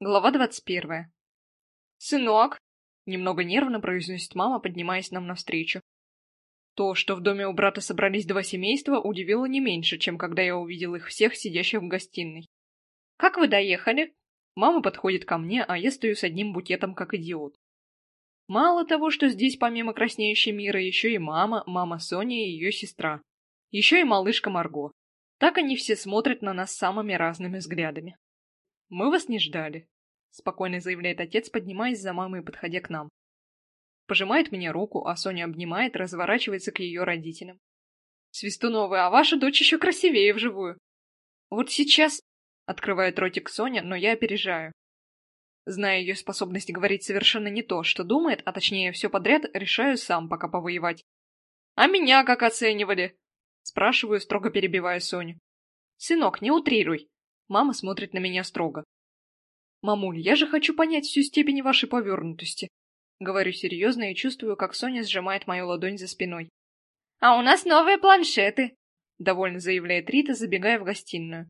Глава двадцать первая. «Сынок!» — немного нервно произносит мама, поднимаясь нам навстречу. То, что в доме у брата собрались два семейства, удивило не меньше, чем когда я увидел их всех, сидящих в гостиной. «Как вы доехали?» Мама подходит ко мне, а я стою с одним букетом, как идиот. Мало того, что здесь помимо краснеющей мира еще и мама, мама Соня и ее сестра. Еще и малышка Марго. Так они все смотрят на нас самыми разными взглядами. «Мы вас не ждали», — спокойно заявляет отец, поднимаясь за мамой и подходя к нам. Пожимает мне руку, а Соня обнимает, разворачивается к ее родителям. «Свистуновы, а ваша дочь еще красивее вживую!» «Вот сейчас...» — открывает ротик Соня, но я опережаю. Зная ее способность говорить совершенно не то, что думает, а точнее все подряд, решаю сам пока повоевать. «А меня как оценивали?» Спрашиваю, строго перебивая Соню. «Сынок, не утрируй!» Мама смотрит на меня строго. «Мамуль, я же хочу понять всю степень вашей повернутости». Говорю серьезно и чувствую, как Соня сжимает мою ладонь за спиной. «А у нас новые планшеты!» — довольно заявляет Рита, забегая в гостиную.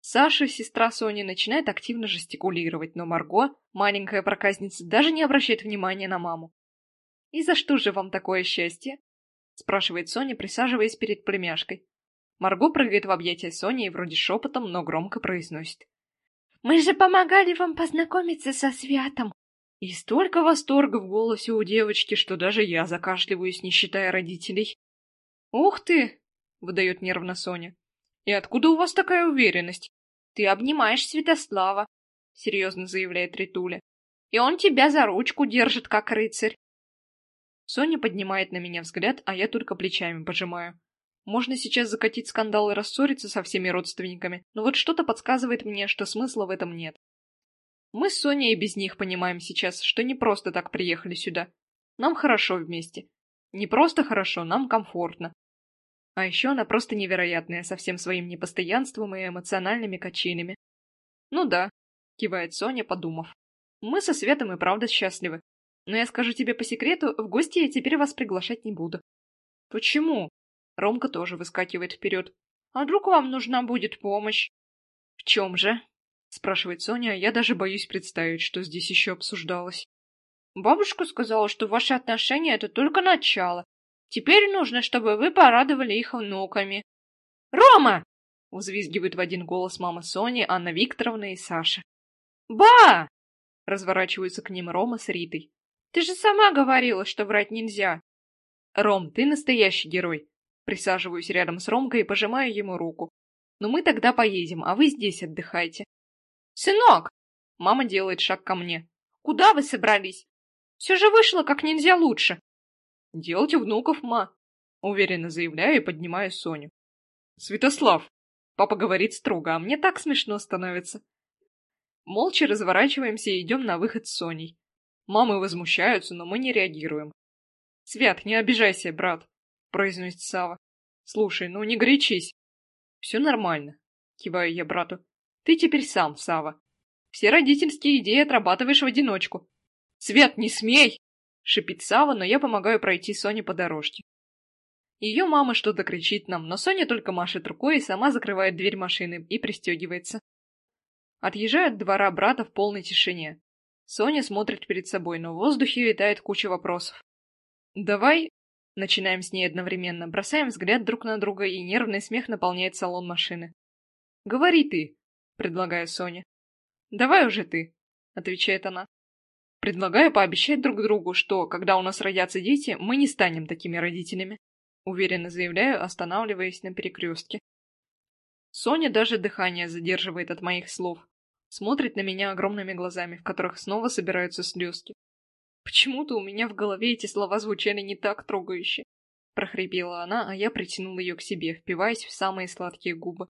Саша, сестра Сони, начинает активно жестикулировать, но Марго, маленькая проказница, даже не обращает внимания на маму. «И за что же вам такое счастье?» спрашивает Соня, присаживаясь перед племяшкой. Марго прыгает в объятия Сони и вроде шепотом, но громко произносит. «Мы же помогали вам познакомиться со Святом!» И столько восторга в голосе у девочки, что даже я закашливаюсь, не считая родителей. «Ух ты!» — выдает нервно Соня. «И откуда у вас такая уверенность? Ты обнимаешь Святослава!» — серьезно заявляет Ритуля. «И он тебя за ручку держит, как рыцарь!» Соня поднимает на меня взгляд, а я только плечами пожимаю. Можно сейчас закатить скандал и рассориться со всеми родственниками, но вот что-то подсказывает мне, что смысла в этом нет. Мы с Соней и без них понимаем сейчас, что не просто так приехали сюда. Нам хорошо вместе. Не просто хорошо, нам комфортно. А еще она просто невероятная, со всем своим непостоянством и эмоциональными качелями. Ну да, кивает Соня, подумав. Мы со Светом и правда счастливы. Но я скажу тебе по секрету, в гости я теперь вас приглашать не буду. Почему? Ромка тоже выскакивает вперед. А вдруг вам нужна будет помощь? В чем же? Спрашивает Соня, я даже боюсь представить, что здесь еще обсуждалось. Бабушка сказала, что ваши отношения — это только начало. Теперь нужно, чтобы вы порадовали их внуками. «Рома!» — взвизгивают в один голос мама Сони, Анна Викторовна и Саша. «Ба!» — разворачиваются к ним Рома с Ритой. Ты же сама говорила, что врать нельзя. Ром, ты настоящий герой. Присаживаюсь рядом с Ромкой и пожимаю ему руку. Но мы тогда поедем, а вы здесь отдыхайте. Сынок! Мама делает шаг ко мне. Куда вы собрались? Все же вышло как нельзя лучше. Делайте внуков, ма. Уверенно заявляю и поднимаю Соню. Святослав! Папа говорит строго, а мне так смешно становится. Молча разворачиваемся и идем на выход с Соней. Мамы возмущаются, но мы не реагируем. «Свят, не обижайся, брат», — произносит Сава. «Слушай, ну не горячись». «Все нормально», — киваю я брату. «Ты теперь сам, Сава. Все родительские идеи отрабатываешь в одиночку». «Свет, не смей!» — шипит Сава, но я помогаю пройти Соне по дорожке. Ее мама что-то кричит нам, но Соня только машет рукой и сама закрывает дверь машины и пристегивается. Отъезжают от двора брата в полной тишине. Соня смотрит перед собой, но в воздухе витает куча вопросов. «Давай...» Начинаем с ней одновременно, бросаем взгляд друг на друга, и нервный смех наполняет салон машины. «Говори ты», — предлагаю Соне. «Давай уже ты», — отвечает она. «Предлагаю пообещать друг другу, что, когда у нас родятся дети, мы не станем такими родителями», — уверенно заявляю, останавливаясь на перекрестке. Соня даже дыхание задерживает от моих слов. Смотрит на меня огромными глазами, в которых снова собираются слезки. Почему-то у меня в голове эти слова звучали не так трогающе. Прохрипела она, а я притянул ее к себе, впиваясь в самые сладкие губы.